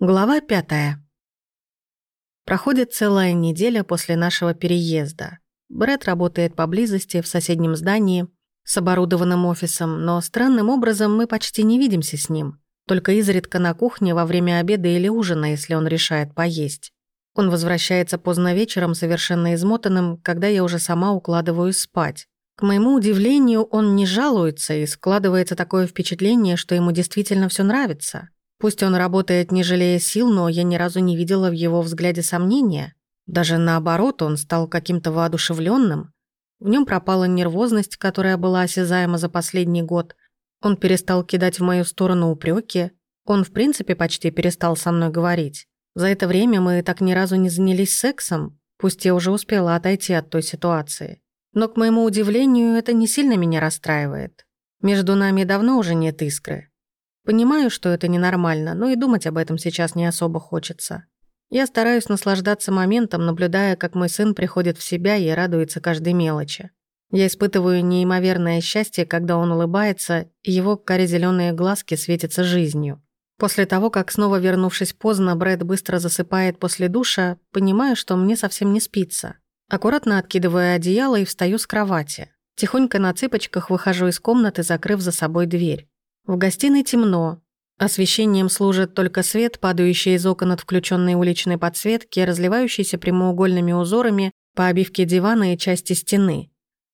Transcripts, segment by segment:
Глава пятая. Проходит целая неделя после нашего переезда. Брэд работает поблизости, в соседнем здании, с оборудованным офисом, но странным образом мы почти не видимся с ним. Только изредка на кухне во время обеда или ужина, если он решает поесть. Он возвращается поздно вечером, совершенно измотанным, когда я уже сама укладываюсь спать. К моему удивлению, он не жалуется, и складывается такое впечатление, что ему действительно все нравится. Пусть он работает не жалея сил, но я ни разу не видела в его взгляде сомнения. Даже наоборот, он стал каким-то воодушевленным. В нем пропала нервозность, которая была осязаема за последний год. Он перестал кидать в мою сторону упреки. Он, в принципе, почти перестал со мной говорить. За это время мы так ни разу не занялись сексом, пусть я уже успела отойти от той ситуации. Но, к моему удивлению, это не сильно меня расстраивает. Между нами давно уже нет искры. Понимаю, что это ненормально, но и думать об этом сейчас не особо хочется. Я стараюсь наслаждаться моментом, наблюдая, как мой сын приходит в себя и радуется каждой мелочи. Я испытываю неимоверное счастье, когда он улыбается, и его каре-зелёные глазки светятся жизнью. После того, как снова вернувшись поздно, Брэд быстро засыпает после душа, понимаю, что мне совсем не спится. Аккуратно откидываю одеяло и встаю с кровати. Тихонько на цыпочках выхожу из комнаты, закрыв за собой дверь. В гостиной темно. Освещением служит только свет, падающий из окон от включенной уличной подсветки, разливающийся прямоугольными узорами по обивке дивана и части стены.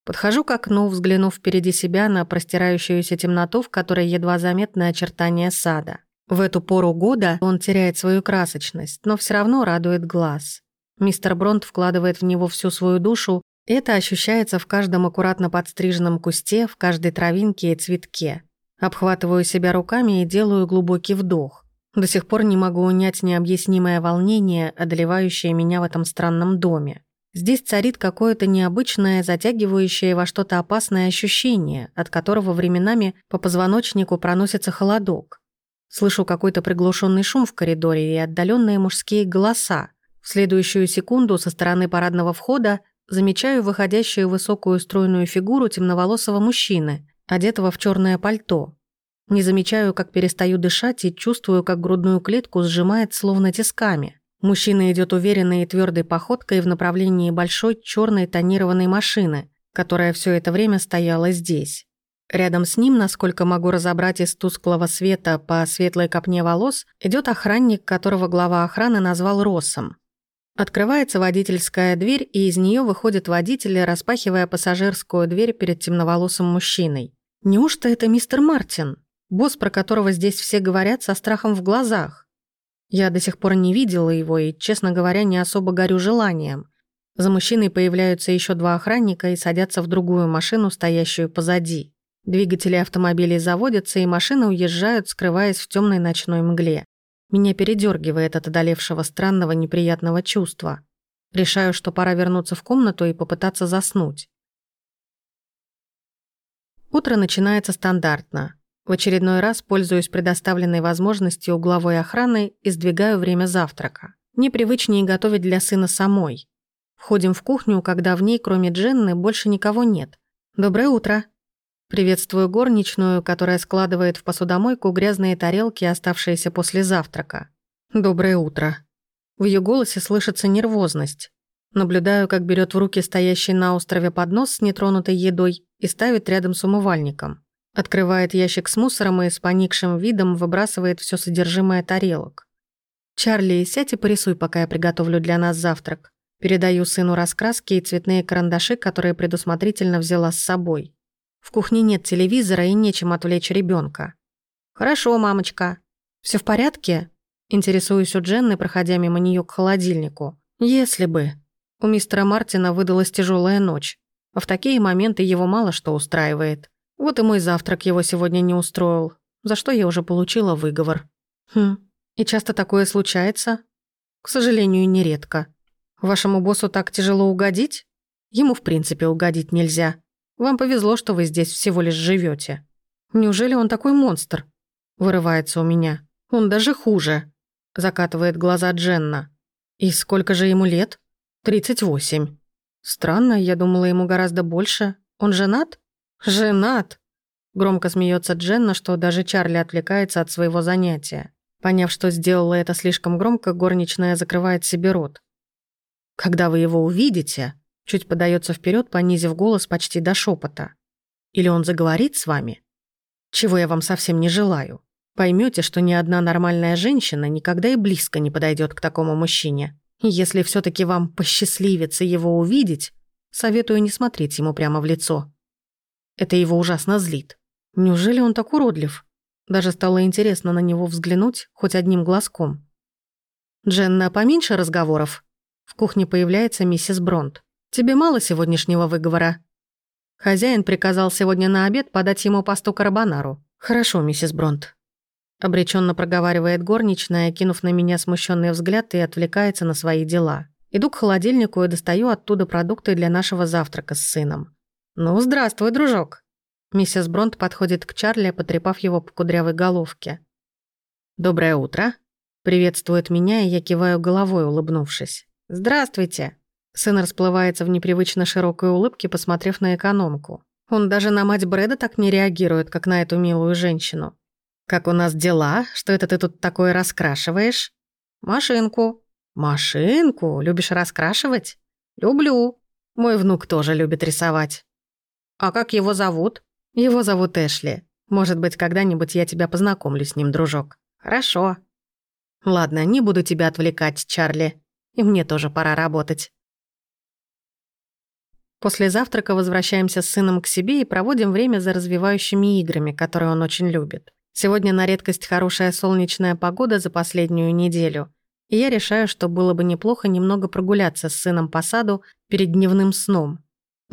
Подхожу к окну, взглянув впереди себя на простирающуюся темноту, в которой едва заметны очертания сада. В эту пору года он теряет свою красочность, но все равно радует глаз. Мистер Бронт вкладывает в него всю свою душу, это ощущается в каждом аккуратно подстриженном кусте, в каждой травинке и цветке. Обхватываю себя руками и делаю глубокий вдох. До сих пор не могу унять необъяснимое волнение, одолевающее меня в этом странном доме. Здесь царит какое-то необычное, затягивающее во что-то опасное ощущение, от которого временами по позвоночнику проносится холодок. Слышу какой-то приглушенный шум в коридоре и отдаленные мужские голоса. В следующую секунду со стороны парадного входа замечаю выходящую высокую стройную фигуру темноволосого мужчины, одетого в черное пальто. Не замечаю, как перестаю дышать и чувствую, как грудную клетку сжимает словно тисками. Мужчина идет уверенной и твердой походкой в направлении большой черной тонированной машины, которая все это время стояла здесь. Рядом с ним, насколько могу разобрать из тусклого света по светлой копне волос, идет охранник, которого глава охраны назвал Россом. Открывается водительская дверь, и из нее выходит водитель, распахивая пассажирскую дверь перед темноволосым мужчиной. Неужто это мистер Мартин? Босс, про которого здесь все говорят со страхом в глазах. Я до сих пор не видела его и, честно говоря, не особо горю желанием. За мужчиной появляются еще два охранника и садятся в другую машину, стоящую позади. Двигатели автомобилей заводятся, и машины уезжают, скрываясь в темной ночной мгле. Меня передергивает от одолевшего странного неприятного чувства. Решаю, что пора вернуться в комнату и попытаться заснуть. Утро начинается стандартно. В очередной раз пользуюсь предоставленной возможностью угловой охраны и сдвигаю время завтрака. Непривычнее готовить для сына самой. Входим в кухню, когда в ней, кроме Дженны, больше никого нет. «Доброе утро!» Приветствую горничную, которая складывает в посудомойку грязные тарелки, оставшиеся после завтрака. «Доброе утро!» В ее голосе слышится нервозность. Наблюдаю, как берет в руки стоящий на острове поднос с нетронутой едой и ставит рядом с умывальником. Открывает ящик с мусором и с поникшим видом выбрасывает все содержимое тарелок. «Чарли, сядь и порисуй, пока я приготовлю для нас завтрак». Передаю сыну раскраски и цветные карандаши, которые предусмотрительно взяла с собой. В кухне нет телевизора и нечем отвлечь ребенка. «Хорошо, мамочка». Все в порядке?» Интересуюсь у Дженны, проходя мимо нее к холодильнику. «Если бы». У мистера Мартина выдалась тяжелая ночь, а в такие моменты его мало что устраивает. Вот и мой завтрак его сегодня не устроил, за что я уже получила выговор. Хм, и часто такое случается? К сожалению, нередко. Вашему боссу так тяжело угодить? Ему в принципе угодить нельзя. Вам повезло, что вы здесь всего лишь живете. Неужели он такой монстр? Вырывается у меня. Он даже хуже. Закатывает глаза Дженна. И сколько же ему лет? 38. Странно, я думала, ему гораздо больше. Он женат? Женат! Громко смеется Дженна, что даже Чарли отвлекается от своего занятия. Поняв, что сделала это слишком громко, горничная закрывает себе рот. «Когда вы его увидите», чуть подается вперед, понизив голос почти до шепота. «Или он заговорит с вами? Чего я вам совсем не желаю. Поймете, что ни одна нормальная женщина никогда и близко не подойдет к такому мужчине. Если все таки вам посчастливится его увидеть, советую не смотреть ему прямо в лицо. Это его ужасно злит. Неужели он так уродлив? Даже стало интересно на него взглянуть хоть одним глазком. «Дженна, поменьше разговоров?» В кухне появляется миссис Бронт. «Тебе мало сегодняшнего выговора?» Хозяин приказал сегодня на обед подать ему пасту карбонару. «Хорошо, миссис Бронт». Обреченно проговаривает горничная, кинув на меня смущенный взгляд и отвлекается на свои дела. Иду к холодильнику и достаю оттуда продукты для нашего завтрака с сыном. «Ну, здравствуй, дружок!» Миссис Бронт подходит к Чарли, потрепав его по кудрявой головке. «Доброе утро!» Приветствует меня, и я киваю головой, улыбнувшись. «Здравствуйте!» Сын расплывается в непривычно широкой улыбке, посмотрев на экономку. Он даже на мать Брэда так не реагирует, как на эту милую женщину. «Как у нас дела? Что это ты тут такое раскрашиваешь?» «Машинку». «Машинку? Любишь раскрашивать?» «Люблю. Мой внук тоже любит рисовать». «А как его зовут?» «Его зовут Эшли. Может быть, когда-нибудь я тебя познакомлю с ним, дружок». «Хорошо». «Ладно, не буду тебя отвлекать, Чарли. И мне тоже пора работать». После завтрака возвращаемся с сыном к себе и проводим время за развивающими играми, которые он очень любит. Сегодня на редкость хорошая солнечная погода за последнюю неделю. И я решаю, что было бы неплохо немного прогуляться с сыном по саду перед дневным сном.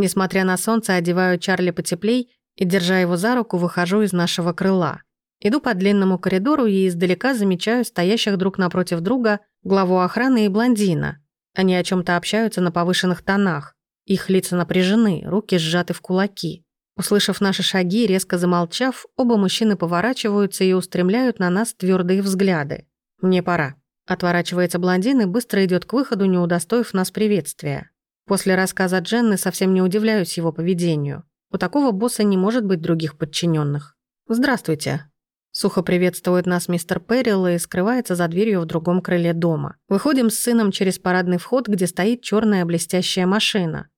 Несмотря на солнце, одеваю Чарли потеплей и, держа его за руку, выхожу из нашего крыла. Иду по длинному коридору и издалека замечаю стоящих друг напротив друга главу охраны и блондина. Они о чем то общаются на повышенных тонах. Их лица напряжены, руки сжаты в кулаки. Услышав наши шаги, резко замолчав, оба мужчины поворачиваются и устремляют на нас твердые взгляды. «Мне пора». Отворачивается блондин и быстро идет к выходу, не удостоив нас приветствия. После рассказа Дженны совсем не удивляюсь его поведению. У такого босса не может быть других подчиненных. «Здравствуйте», Сухо приветствует нас мистер Перрилл и скрывается за дверью в другом крыле дома. Выходим с сыном через парадный вход, где стоит черная блестящая машина.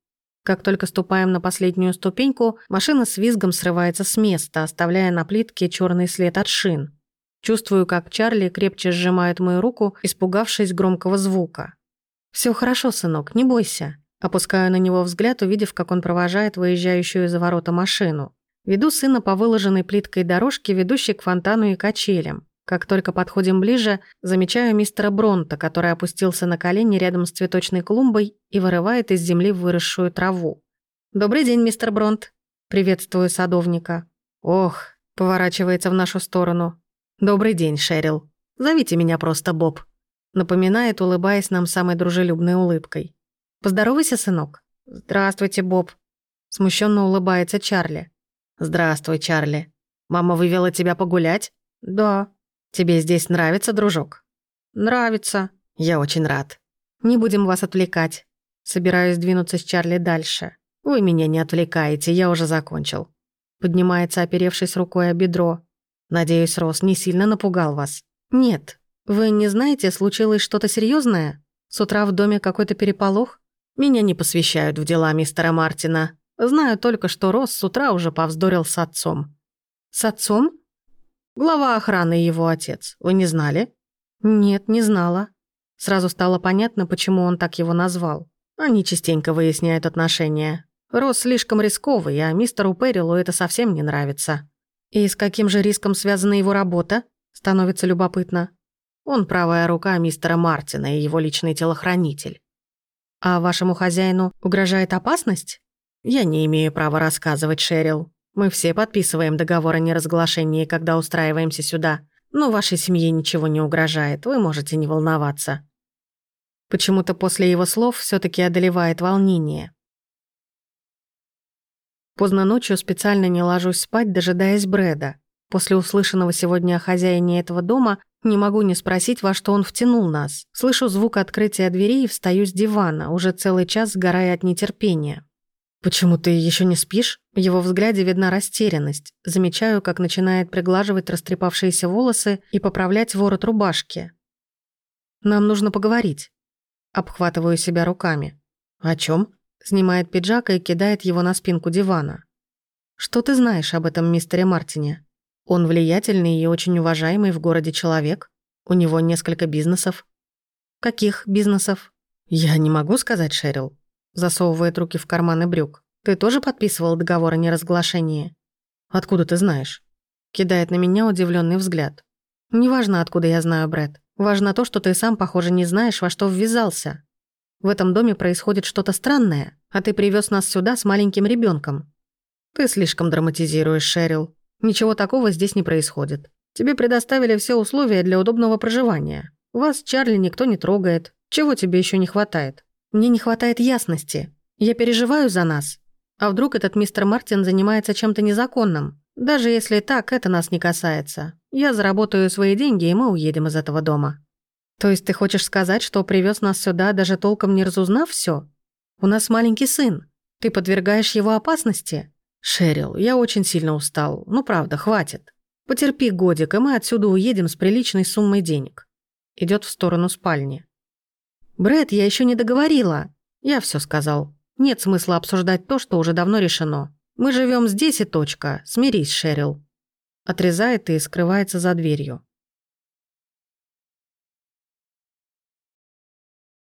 Как только ступаем на последнюю ступеньку, машина с визгом срывается с места, оставляя на плитке черный след от шин. Чувствую, как Чарли крепче сжимает мою руку, испугавшись громкого звука. Все хорошо, сынок, не бойся». Опускаю на него взгляд, увидев, как он провожает выезжающую за ворота машину. Веду сына по выложенной плиткой дорожке, ведущей к фонтану и качелям. Как только подходим ближе, замечаю мистера Бронта, который опустился на колени рядом с цветочной клумбой и вырывает из земли выросшую траву. «Добрый день, мистер Бронт!» Приветствую садовника. «Ох!» — поворачивается в нашу сторону. «Добрый день, Шерил. Зовите меня просто Боб», — напоминает, улыбаясь нам самой дружелюбной улыбкой. «Поздоровайся, сынок». «Здравствуйте, Боб», — смущенно улыбается Чарли. «Здравствуй, Чарли. Мама вывела тебя погулять?» «Да». «Тебе здесь нравится, дружок?» «Нравится». «Я очень рад. Не будем вас отвлекать. Собираюсь двинуться с Чарли дальше. Вы меня не отвлекаете, я уже закончил». Поднимается, оперевшись рукой о бедро. «Надеюсь, Рос не сильно напугал вас?» «Нет. Вы не знаете, случилось что-то серьезное? С утра в доме какой-то переполох?» «Меня не посвящают в дела мистера Мартина. Знаю только, что Росс с утра уже повздорил с отцом. С отцом? Глава охраны его отец. Вы не знали? Нет, не знала. Сразу стало понятно, почему он так его назвал. Они частенько выясняют отношения. Росс слишком рисковый, а мистеру Перрилу это совсем не нравится. И с каким же риском связана его работа? Становится любопытно. Он правая рука мистера Мартина и его личный телохранитель. А вашему хозяину угрожает опасность? «Я не имею права рассказывать, Шерил. Мы все подписываем договор о неразглашении, когда устраиваемся сюда. Но вашей семье ничего не угрожает, вы можете не волноваться». Почему-то после его слов все таки одолевает волнение. Поздно ночью специально не ложусь спать, дожидаясь Брэда. После услышанного сегодня о хозяине этого дома не могу не спросить, во что он втянул нас. Слышу звук открытия дверей и встаю с дивана, уже целый час сгорая от нетерпения. «Почему ты еще не спишь?» В его взгляде видна растерянность. Замечаю, как начинает приглаживать растрепавшиеся волосы и поправлять ворот рубашки. «Нам нужно поговорить». Обхватываю себя руками. «О чем? Снимает пиджак и кидает его на спинку дивана. «Что ты знаешь об этом мистере Мартине? Он влиятельный и очень уважаемый в городе человек. У него несколько бизнесов». «Каких бизнесов?» «Я не могу сказать, Шерил засовывает руки в карманы брюк. «Ты тоже подписывал договор о неразглашении?» «Откуда ты знаешь?» Кидает на меня удивленный взгляд. «Неважно, откуда я знаю, Брэд. Важно то, что ты сам, похоже, не знаешь, во что ввязался. В этом доме происходит что-то странное, а ты привез нас сюда с маленьким ребенком. Ты слишком драматизируешь, Шерил. Ничего такого здесь не происходит. Тебе предоставили все условия для удобного проживания. Вас, Чарли, никто не трогает. Чего тебе еще не хватает? Мне не хватает ясности. Я переживаю за нас. А вдруг этот мистер Мартин занимается чем-то незаконным? Даже если так, это нас не касается. Я заработаю свои деньги, и мы уедем из этого дома. То есть ты хочешь сказать, что привез нас сюда, даже толком не разузнав все? У нас маленький сын. Ты подвергаешь его опасности? Шерил, я очень сильно устал. Ну правда, хватит. Потерпи годик, и мы отсюда уедем с приличной суммой денег. Идет в сторону спальни. Брэд, я еще не договорила. Я все сказал. Нет смысла обсуждать то, что уже давно решено. Мы живем здесь и точка. Смирись, Шерил. Отрезает и скрывается за дверью.